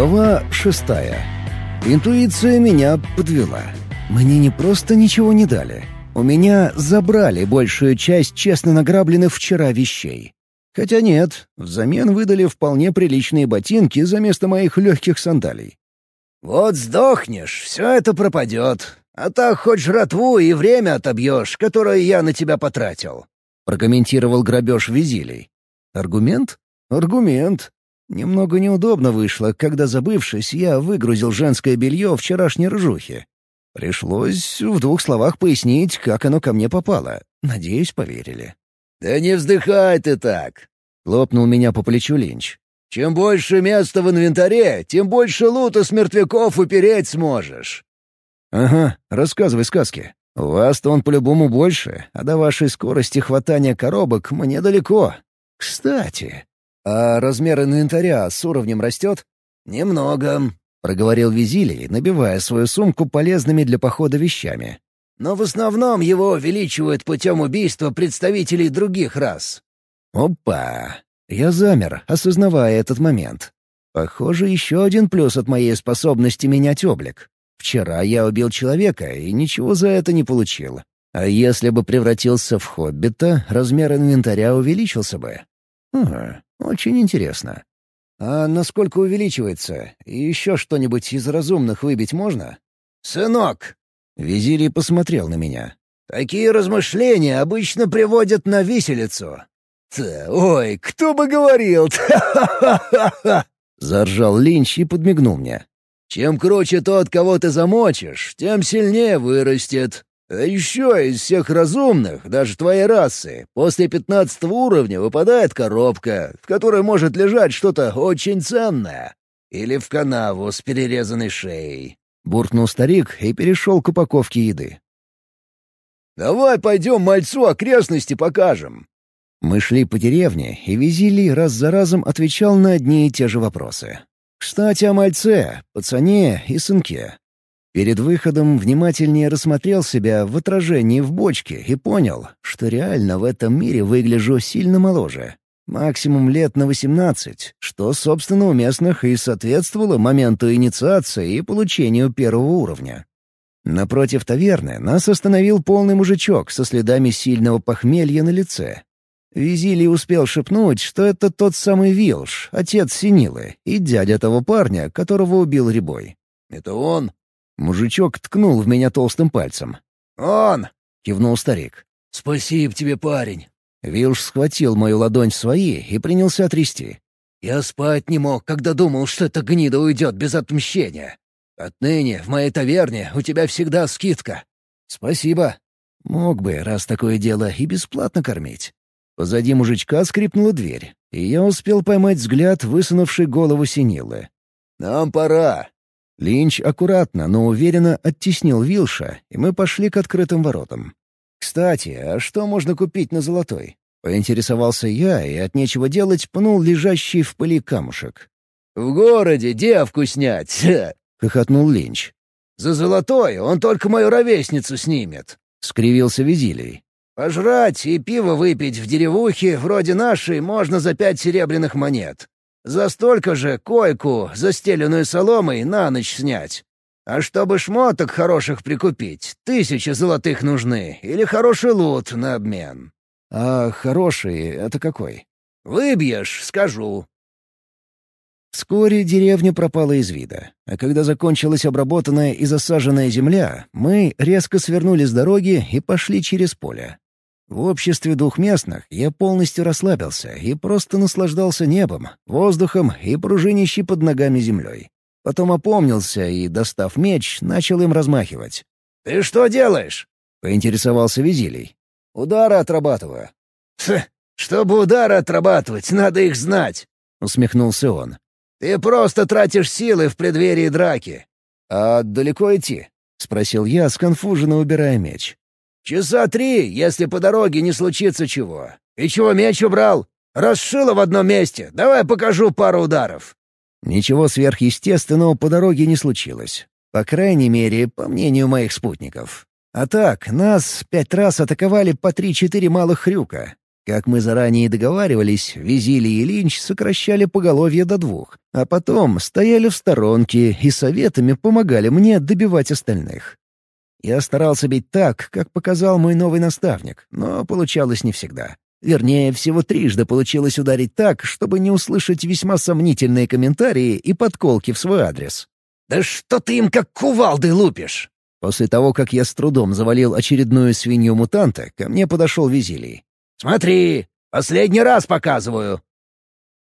Глава шестая. Интуиция меня подвела. Мне не просто ничего не дали. У меня забрали большую часть честно награбленных вчера вещей. Хотя нет, взамен выдали вполне приличные ботинки за место моих легких сандалий. «Вот сдохнешь, все это пропадет. А так хоть жратву и время отобьешь, которое я на тебя потратил», — прокомментировал грабеж Визилий. «Аргумент? Аргумент. Немного неудобно вышло, когда, забывшись, я выгрузил женское белье вчерашней ржухи. Пришлось в двух словах пояснить, как оно ко мне попало. Надеюсь, поверили. «Да не вздыхай ты так!» — хлопнул меня по плечу Линч. «Чем больше места в инвентаре, тем больше лута с мертвяков упереть сможешь». «Ага, рассказывай сказки. У вас-то он по-любому больше, а до вашей скорости хватания коробок мне далеко. Кстати, а размер инвентаря с уровнем растет?» «Немного», — проговорил Визилий, набивая свою сумку полезными для похода вещами. «Но в основном его увеличивают путем убийства представителей других рас». «Опа!» Я замер, осознавая этот момент. Похоже, еще один плюс от моей способности менять облик. Вчера я убил человека и ничего за это не получил. А если бы превратился в хоббита, размер инвентаря увеличился бы. Ага, очень интересно. А насколько увеличивается? И еще что-нибудь из разумных выбить можно? «Сынок!» — Визирий посмотрел на меня. «Такие размышления обычно приводят на виселицу». «Ой, кто бы говорил! Заржал Линч и подмигнул мне. «Чем круче тот, кого ты замочишь, тем сильнее вырастет. А еще из всех разумных, даже твоей расы, после пятнадцатого уровня выпадает коробка, в которой может лежать что-то очень ценное. Или в канаву с перерезанной шеей. Буркнул старик и перешел к упаковке еды. «Давай пойдем мальцу окрестности покажем». Мы шли по деревне, и Визилий раз за разом отвечал на одни и те же вопросы. Кстати, о мальце, пацане и сынке. Перед выходом внимательнее рассмотрел себя в отражении в бочке и понял, что реально в этом мире выгляжу сильно моложе. Максимум лет на 18, что, собственно, у местных и соответствовало моменту инициации и получению первого уровня. Напротив таверны нас остановил полный мужичок со следами сильного похмелья на лице. Визилий успел шепнуть, что это тот самый Вилш, отец Синилы, и дядя того парня, которого убил Рябой. «Это он?» Мужичок ткнул в меня толстым пальцем. «Он!» — кивнул старик. «Спасибо тебе, парень!» Вилш схватил мою ладонь в свои и принялся трясти. «Я спать не мог, когда думал, что эта гнида уйдет без отмщения. Отныне в моей таверне у тебя всегда скидка». «Спасибо. Мог бы, раз такое дело, и бесплатно кормить». Позади мужичка скрипнула дверь, и я успел поймать взгляд, высунувший голову синилы. «Нам пора», Линч аккуратно, но уверенно оттеснил Вилша, и мы пошли к открытым воротам. «Кстати, а что можно купить на Золотой?» Поинтересовался я и от нечего делать пнул лежащий в пыли камушек. «В городе девку снять!» — хохотнул Линч. «За Золотой он только мою ровесницу снимет!» — скривился Визилий. «Пожрать и пиво выпить в деревухе вроде нашей можно за пять серебряных монет. За столько же койку, застеленную соломой, на ночь снять. А чтобы шмоток хороших прикупить, тысячи золотых нужны или хороший лут на обмен. А хороший — это какой? Выбьешь, скажу. Вскоре деревня пропала из вида, а когда закончилась обработанная и засаженная земля, мы резко свернули с дороги и пошли через поле. В обществе двух местных я полностью расслабился и просто наслаждался небом, воздухом и пружинищей под ногами землей. Потом опомнился и, достав меч, начал им размахивать. «Ты что делаешь?» — поинтересовался Визилий. «Удары отрабатываю». «Хм, чтобы удары отрабатывать, надо их знать», — усмехнулся он. «Ты просто тратишь силы в преддверии драки». «А далеко идти?» — спросил я, сконфуженно убирая меч. «Часа три, если по дороге не случится чего. И чего меч убрал? Расшило в одном месте. Давай покажу пару ударов». Ничего сверхъестественного по дороге не случилось. По крайней мере, по мнению моих спутников. А так, нас пять раз атаковали по три-четыре малых хрюка. Как мы заранее договаривались, Визили и Линч сокращали поголовье до двух, а потом стояли в сторонке и советами помогали мне добивать остальных. Я старался бить так, как показал мой новый наставник, но получалось не всегда. Вернее, всего трижды получилось ударить так, чтобы не услышать весьма сомнительные комментарии и подколки в свой адрес. «Да что ты им как кувалды лупишь?» После того, как я с трудом завалил очередную свинью-мутанта, ко мне подошел Визилий. «Смотри, последний раз показываю!»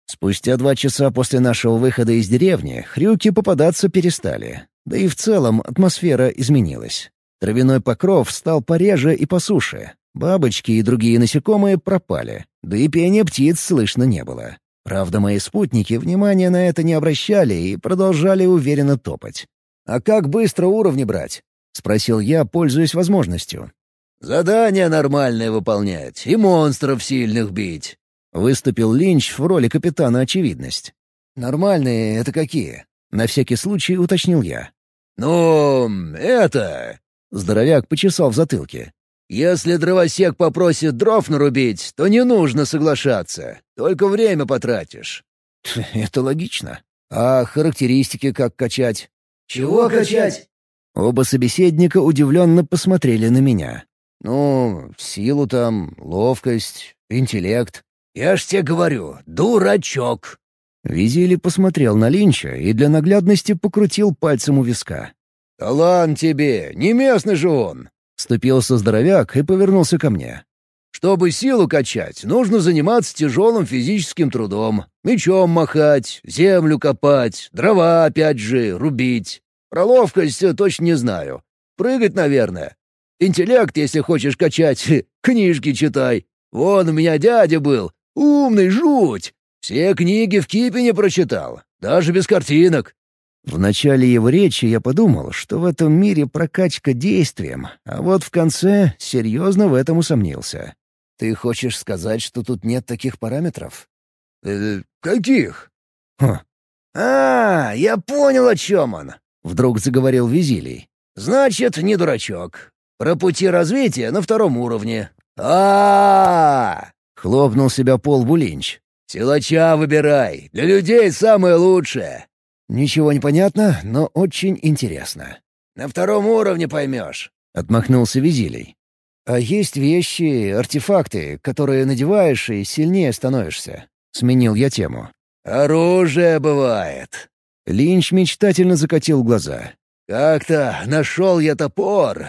Спустя два часа после нашего выхода из деревни хрюки попадаться перестали. Да и в целом атмосфера изменилась. Травяной покров стал пореже и по суше. Бабочки и другие насекомые пропали. Да и пения птиц слышно не было. Правда, мои спутники внимания на это не обращали и продолжали уверенно топать. «А как быстро уровни брать?» — спросил я, пользуясь возможностью. Задание нормальное выполнять и монстров сильных бить. Выступил Линч в роли капитана «Очевидность». «Нормальные — это какие?» — на всякий случай уточнил я. «Ну, это...» — здоровяк почесал в затылке. «Если дровосек попросит дров нарубить, то не нужно соглашаться. Только время потратишь». «Это логично. А характеристики как качать?» «Чего качать?» Оба собеседника удивленно посмотрели на меня. Ну, силу там, ловкость, интеллект. Я ж тебе говорю, дурачок. Визили посмотрел на Линча и для наглядности покрутил пальцем у виска. «Талант тебе, не местный же он!» Вступился здоровяк и повернулся ко мне. «Чтобы силу качать, нужно заниматься тяжелым физическим трудом. Мечом махать, землю копать, дрова опять же рубить. Про ловкость точно не знаю. Прыгать, наверное. Интеллект, если хочешь качать, книжки читай. Вон у меня дядя был, умный жуть. Все книги в Кипине прочитал, даже без картинок. В начале его речи я подумал, что в этом мире прокачка действием, а вот в конце серьезно в этом усомнился. «Ты хочешь сказать, что тут нет таких параметров?» «Э, «Каких?» «Хм». «А, я понял, о чем он», — вдруг заговорил Визилий. «Значит, не дурачок. Про пути развития на втором уровне. а Хлопнул себя пол Булинч. «Силача выбирай. Для людей самое лучшее». «Ничего не понятно, но очень интересно». «На втором уровне поймешь», — отмахнулся Визилий. «А есть вещи, артефакты, которые надеваешь и сильнее становишься?» — сменил я тему. «Оружие бывает». Линч мечтательно закатил глаза. «Как-то нашел я топор.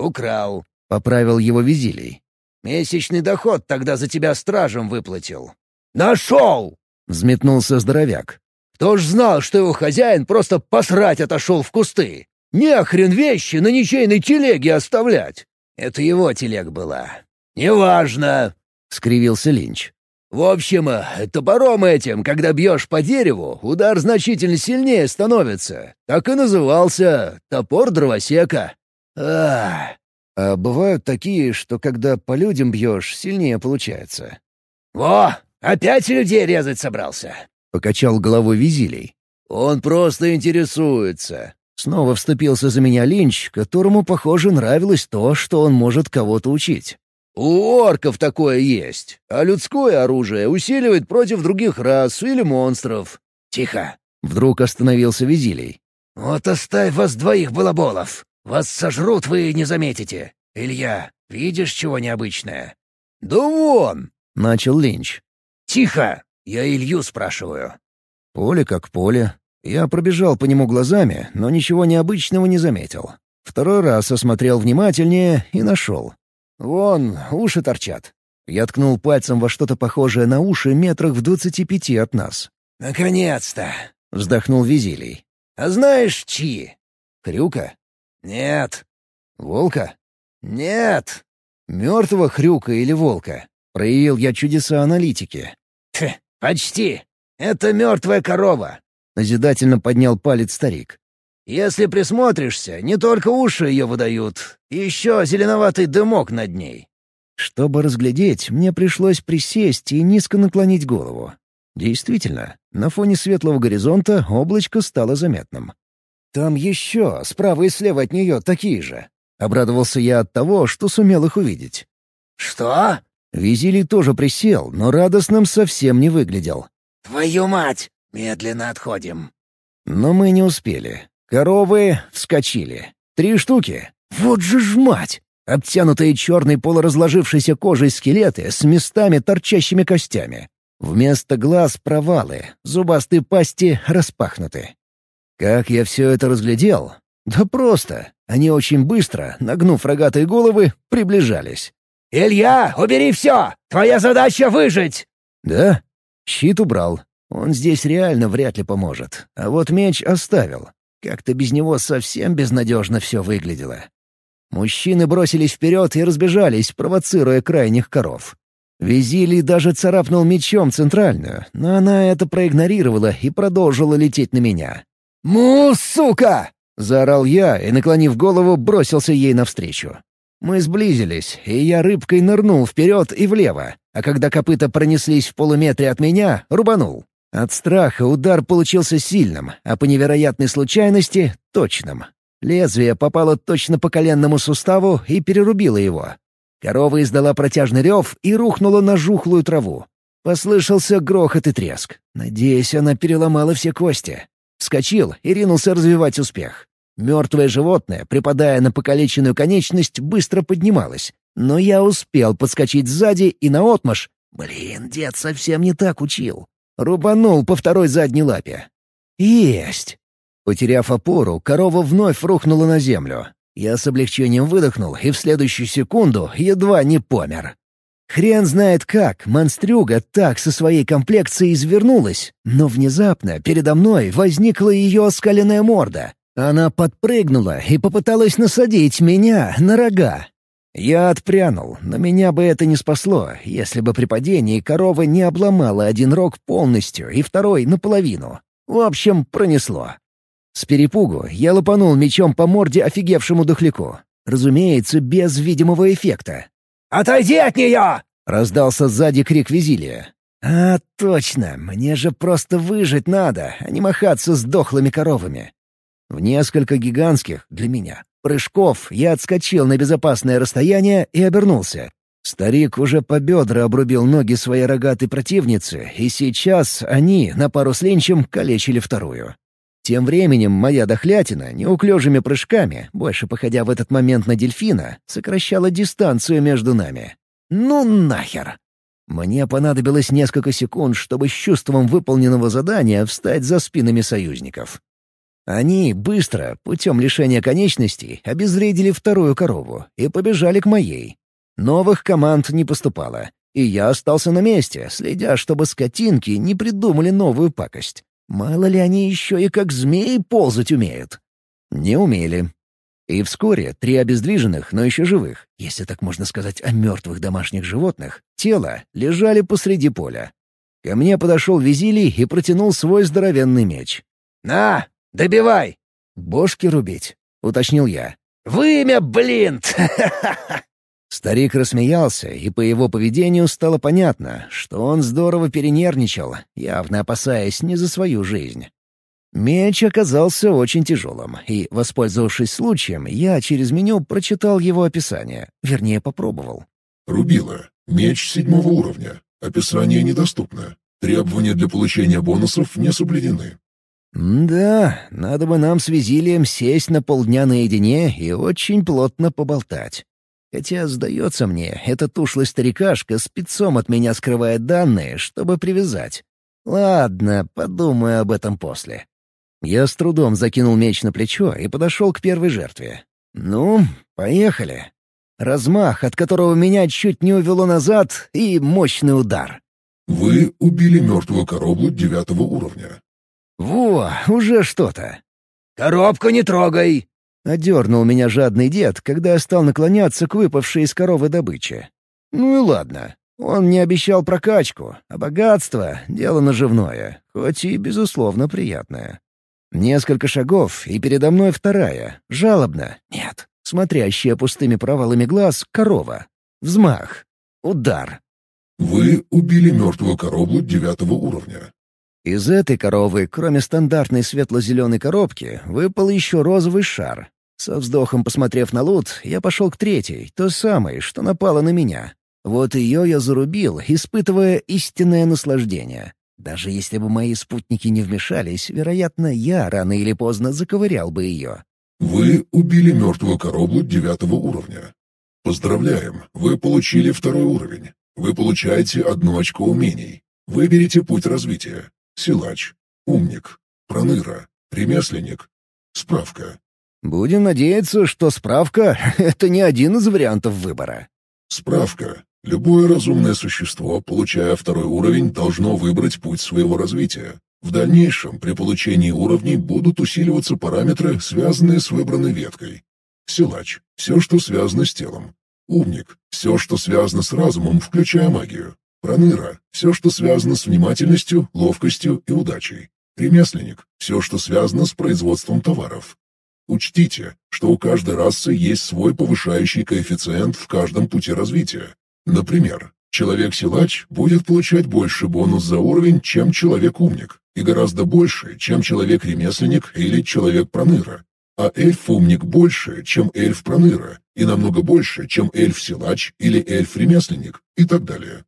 «Украл», — поправил его Визилий. «Месячный доход тогда за тебя стражем выплатил». «Нашел!» — взметнулся здоровяк. «Кто ж знал, что его хозяин просто посрать отошел в кусты? Не хрен вещи на ничейной телеге оставлять!» «Это его телег была». «Неважно», — скривился Линч. «В общем, топором этим, когда бьешь по дереву, удар значительно сильнее становится. Так и назывался топор дровосека». А, а бывают такие, что когда по людям бьешь, сильнее получается. «Во! Опять людей резать собрался!» — покачал головой Визилий. «Он просто интересуется». Снова вступился за меня Линч, которому, похоже, нравилось то, что он может кого-то учить. «У орков такое есть, а людское оружие усиливает против других рас или монстров». «Тихо!» — вдруг остановился Визилий. «Вот оставь вас двоих балаболов!» Вас сожрут, вы не заметите. Илья, видишь чего необычное?» «Да вон!» — начал Линч. «Тихо! Я Илью спрашиваю». Поле как поле. Я пробежал по нему глазами, но ничего необычного не заметил. Второй раз осмотрел внимательнее и нашел. Вон, уши торчат. Я ткнул пальцем во что-то похожее на уши метрах в двадцати пяти от нас. «Наконец-то!» — вздохнул Визилий. «А знаешь, чьи?» «Хрюка?» «Нет». «Волка?» «Нет». «Мертвого хрюка или волка?» Проявил я чудеса аналитики. «Ть, почти. Это мертвая корова». Назидательно поднял палец старик. «Если присмотришься, не только уши ее выдают, еще зеленоватый дымок над ней». Чтобы разглядеть, мне пришлось присесть и низко наклонить голову. Действительно, на фоне светлого горизонта облачко стало заметным. «Там еще, справа и слева от нее, такие же». Обрадовался я от того, что сумел их увидеть. «Что?» Визилий тоже присел, но радостным совсем не выглядел. «Твою мать! Медленно отходим!» Но мы не успели. Коровы вскочили. Три штуки. Вот же ж мать! Обтянутые черной полуразложившейся кожей скелеты с местами торчащими костями. Вместо глаз — провалы, зубастые пасти распахнуты. Как я все это разглядел? Да просто. Они очень быстро, нагнув рогатые головы, приближались. «Илья, убери все! Твоя задача — выжить!» «Да?» Щит убрал. Он здесь реально вряд ли поможет. А вот меч оставил. Как-то без него совсем безнадежно все выглядело. Мужчины бросились вперед и разбежались, провоцируя крайних коров. Визилий даже царапнул мечом центральную, но она это проигнорировала и продолжила лететь на меня. «Му, сука!» — заорал я и, наклонив голову, бросился ей навстречу. Мы сблизились, и я рыбкой нырнул вперед и влево, а когда копыта пронеслись в полуметре от меня, рубанул. От страха удар получился сильным, а по невероятной случайности — точным. Лезвие попало точно по коленному суставу и перерубило его. Корова издала протяжный рев и рухнула на жухлую траву. Послышался грохот и треск. Надеюсь, она переломала все кости. Вскочил и ринулся развивать успех. Мертвое животное, припадая на покалеченную конечность, быстро поднималось. Но я успел подскочить сзади и наотмашь. Блин, дед совсем не так учил. Рубанул по второй задней лапе. Есть! Потеряв опору, корова вновь рухнула на землю. Я с облегчением выдохнул и в следующую секунду едва не помер. Хрен знает как, монстрюга так со своей комплекцией извернулась, но внезапно передо мной возникла ее оскаленная морда. Она подпрыгнула и попыталась насадить меня на рога. Я отпрянул, но меня бы это не спасло, если бы при падении корова не обломала один рог полностью и второй наполовину. В общем, пронесло. С перепугу я лопанул мечом по морде офигевшему дохляку. Разумеется, без видимого эффекта. «Отойди от нее!» — раздался сзади крик Визилия. «А, точно, мне же просто выжить надо, а не махаться с дохлыми коровами». В несколько гигантских, для меня, прыжков я отскочил на безопасное расстояние и обернулся. Старик уже по бедра обрубил ноги своей рогатой противницы, и сейчас они, на пару с Линчем, калечили вторую. Тем временем моя дохлятина, неуклюжими прыжками, больше походя в этот момент на дельфина, сокращала дистанцию между нами. Ну нахер! Мне понадобилось несколько секунд, чтобы с чувством выполненного задания встать за спинами союзников. Они быстро, путем лишения конечностей, обезвредили вторую корову и побежали к моей. Новых команд не поступало, и я остался на месте, следя, чтобы скотинки не придумали новую пакость. Мало ли они еще и как змеи ползать умеют. Не умели. И вскоре три обездвиженных, но еще живых, если так можно сказать о мертвых домашних животных, тела лежали посреди поля. Ко мне подошел Визилий и протянул свой здоровенный меч. «На, добивай!» «Бошки рубить», — уточнил я. «Вымя, блин!» Старик рассмеялся, и по его поведению стало понятно, что он здорово перенервничал, явно опасаясь не за свою жизнь. Меч оказался очень тяжелым, и, воспользовавшись случаем, я через меню прочитал его описание, вернее, попробовал. «Рубила. Меч седьмого уровня. Описание недоступно. Требования для получения бонусов не соблюдены». «Да, надо бы нам с Визилием сесть на полдня наедине и очень плотно поболтать. Хотя, сдается мне, этот ушлый старикашка спецом от меня скрывает данные, чтобы привязать. Ладно, подумаю об этом после. Я с трудом закинул меч на плечо и подошел к первой жертве. Ну, поехали. Размах, от которого меня чуть не увело назад, и мощный удар. Вы убили мертвую корову девятого уровня. Во, уже что-то. «Коробку не трогай!» Одернул меня жадный дед, когда я стал наклоняться к выпавшей из коровы добыче. Ну и ладно. Он не обещал прокачку, а богатство — дело наживное, хоть и, безусловно, приятное. Несколько шагов, и передо мной вторая, жалобно, нет, смотрящая пустыми провалами глаз, корова. Взмах. Удар. Вы убили мертвую корову девятого уровня. Из этой коровы, кроме стандартной светло-зеленой коробки, выпал еще розовый шар. Со вздохом посмотрев на лут, я пошел к третьей, той самой, что напала на меня. Вот ее я зарубил, испытывая истинное наслаждение. Даже если бы мои спутники не вмешались, вероятно, я рано или поздно заковырял бы ее. Вы убили мертвую корову девятого уровня. Поздравляем, вы получили второй уровень. Вы получаете одно очко умений. Выберите путь развития. Силач, умник, проныра, ремесленник. Справка. Будем надеяться, что справка — это не один из вариантов выбора. Справка. Любое разумное существо, получая второй уровень, должно выбрать путь своего развития. В дальнейшем при получении уровней будут усиливаться параметры, связанные с выбранной веткой. Силач — все, что связано с телом. Умник — все, что связано с разумом, включая магию. Проныра — все, что связано с внимательностью, ловкостью и удачей. Ремесленник — все, что связано с производством товаров. Учтите, что у каждой расы есть свой повышающий коэффициент в каждом пути развития. Например, человек-силач будет получать больше бонус за уровень, чем человек-умник, и гораздо больше, чем человек-ремесленник или человек-проныра. А эльф-умник больше, чем эльф-проныра, и намного больше, чем эльф-силач или эльф-ремесленник, и так далее.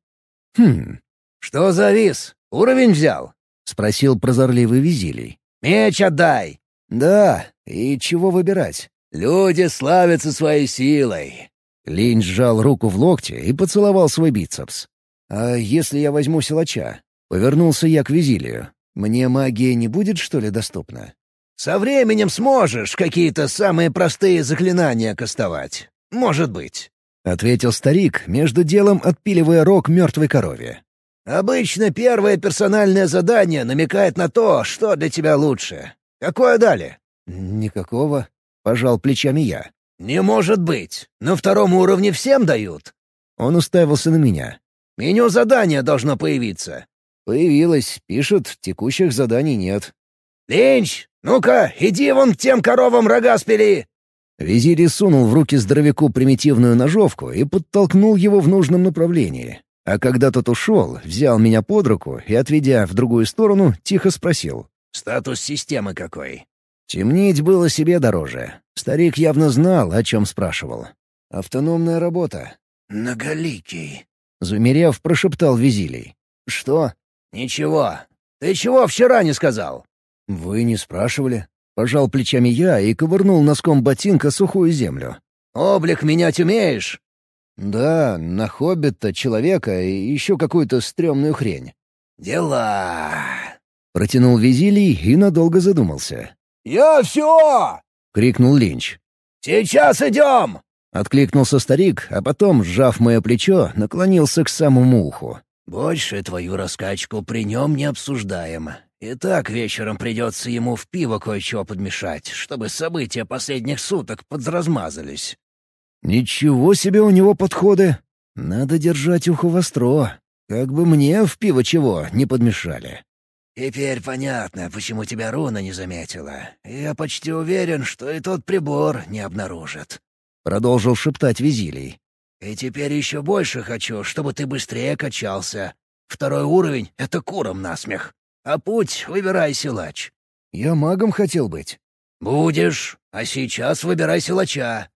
«Хм, «Что завис? Уровень взял?» — спросил прозорливый Визилий. «Меч отдай!» «Да, и чего выбирать?» «Люди славятся своей силой. Линь сжал руку в локте и поцеловал свой бицепс. «А если я возьму силача?» Повернулся я к Визилию. «Мне магия не будет, что ли, доступна?» «Со временем сможешь какие-то самые простые заклинания кастовать. Может быть», — ответил старик, между делом отпиливая рог мертвой корове. «Обычно первое персональное задание намекает на то, что для тебя лучше. Какое дали?» «Никакого», — пожал плечами я. «Не может быть! На втором уровне всем дают!» Он уставился на меня. «Меню задания должно появиться». «Появилось. Пишет, текущих заданий нет». «Линч, ну-ка, иди вон к тем коровам рога спили!» Визирь сунул в руки здоровяку примитивную ножовку и подтолкнул его в нужном направлении. А когда тот ушел, взял меня под руку и, отведя в другую сторону, тихо спросил. «Статус системы какой?» Темнить было себе дороже. Старик явно знал, о чем спрашивал. «Автономная работа». «Многоликий», — замерев, прошептал Визилий. «Что?» «Ничего. Ты чего вчера не сказал?» «Вы не спрашивали?» Пожал плечами я и ковырнул носком ботинка сухую землю. «Облик менять умеешь?» «Да, на хоббита, человека и еще какую-то стрёмную хрень». «Дела...» — протянул Визилий и надолго задумался. «Я все!» — крикнул Линч. «Сейчас идем!» — откликнулся старик, а потом, сжав мое плечо, наклонился к самому уху. «Больше твою раскачку при нем не обсуждаем. И так вечером придется ему в пиво кое-что подмешать, чтобы события последних суток подразмазались». «Ничего себе у него подходы! Надо держать ухо востро, как бы мне в пиво чего не подмешали». «Теперь понятно, почему тебя руна не заметила. Я почти уверен, что и тот прибор не обнаружит». Продолжил шептать Визилий. «И теперь еще больше хочу, чтобы ты быстрее качался. Второй уровень — это куром насмех. А путь выбирай силач». «Я магом хотел быть». «Будешь. А сейчас выбирай силача».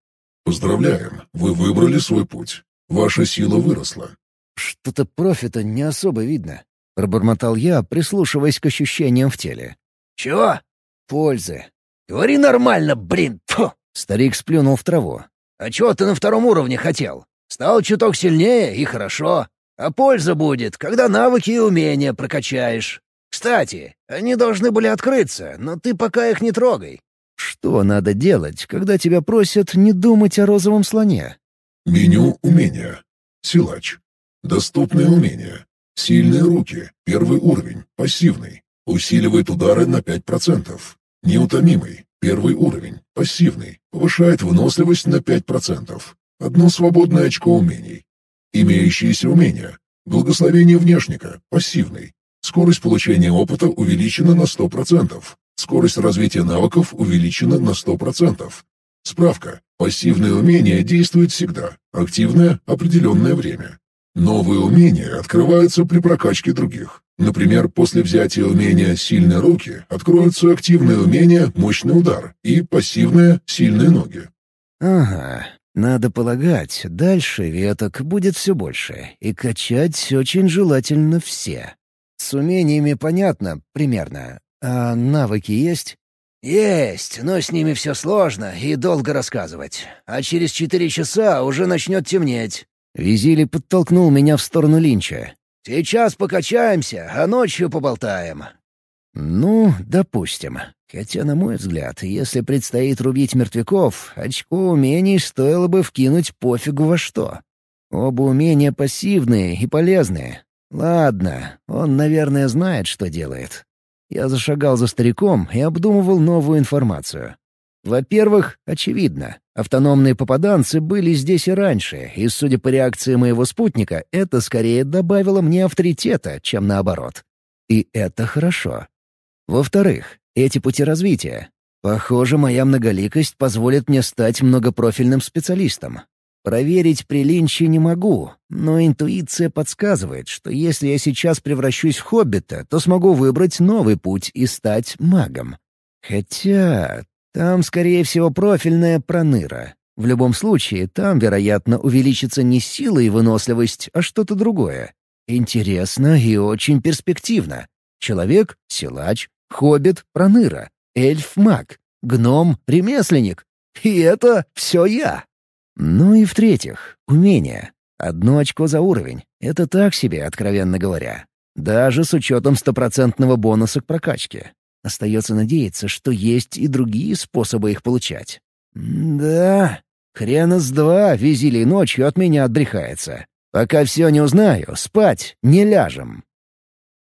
«Поздравляем, вы выбрали свой путь. Ваша сила выросла». «Что-то профита не особо видно», — пробормотал я, прислушиваясь к ощущениям в теле. «Чего?» «Пользы». «Говори нормально, блин!» Фу. Старик сплюнул в траву. «А чего ты на втором уровне хотел? Стал чуток сильнее, и хорошо. А польза будет, когда навыки и умения прокачаешь. Кстати, они должны были открыться, но ты пока их не трогай». «Что надо делать, когда тебя просят не думать о розовом слоне?» Меню умения. Силач. Доступные умения. Сильные руки. Первый уровень. Пассивный. Усиливает удары на 5%. Неутомимый. Первый уровень. Пассивный. Повышает выносливость на 5%. Одно свободное очко умений. Имеющиеся умения. Благословение внешника. Пассивный. Скорость получения опыта увеличена на 100%. Скорость развития навыков увеличена на 100%. Справка. Пассивное умение действует всегда. Активное – определенное время. Новые умения открываются при прокачке других. Например, после взятия умения «Сильные руки» откроются активные умения «Мощный удар» и пассивные «Сильные ноги». «Ага, Надо полагать, дальше веток будет все больше, и качать очень желательно все. С умениями понятно, примерно. А навыки есть? «Есть, но с ними все сложно и долго рассказывать. А через четыре часа уже начнет темнеть». Визили подтолкнул меня в сторону Линча. «Сейчас покачаемся, а ночью поболтаем». «Ну, допустим. Хотя, на мой взгляд, если предстоит рубить мертвяков, очко умений стоило бы вкинуть пофигу во что. Оба умения пассивные и полезные. Ладно, он, наверное, знает, что делает. Я зашагал за стариком и обдумывал новую информацию. Во-первых, очевидно, автономные попаданцы были здесь и раньше, и, судя по реакции моего спутника, это скорее добавило мне авторитета, чем наоборот. И это хорошо. Во-вторых, эти пути развития. Похоже, моя многоликость позволит мне стать многопрофильным специалистом. Проверить при Линче не могу, но интуиция подсказывает, что если я сейчас превращусь в хоббита, то смогу выбрать новый путь и стать магом. Хотя там, скорее всего, профильная проныра. В любом случае, там, вероятно, увеличится не сила и выносливость, а что-то другое. Интересно и очень перспективно. Человек — силач, хоббит — проныра, эльф — маг, гном — ремесленник. И это все я. Ну и в-третьих, умение. Одно очко за уровень. Это так себе, откровенно говоря. Даже с учетом стопроцентного бонуса к прокачке. Остается надеяться, что есть и другие способы их получать. да, хрена с два визили ночью от меня отбрехается. Пока все не узнаю, спать не ляжем.